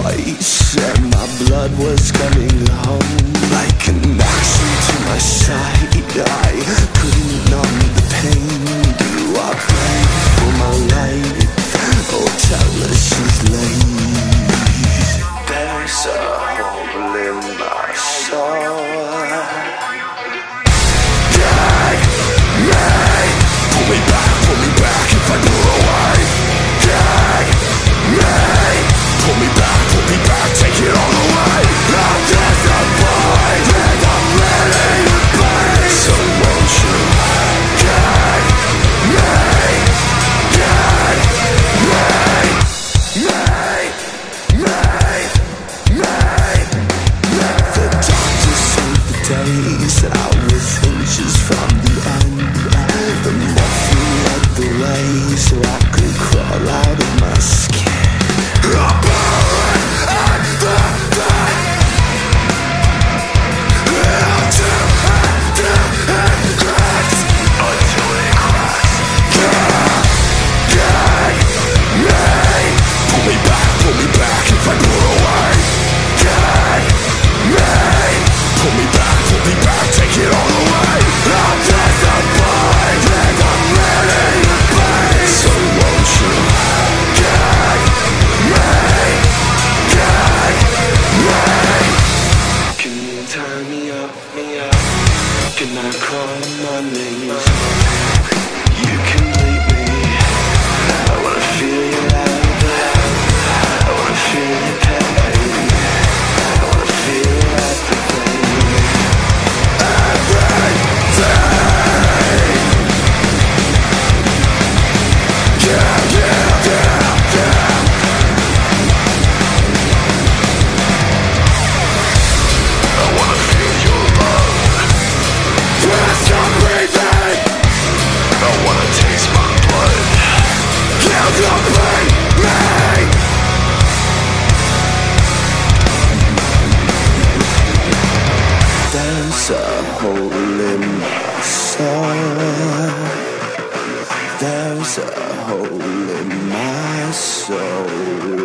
twice And my blood was coming home. Like an oxy to my side. So I could crawl out a hole in my soul. There's a hole in my soul.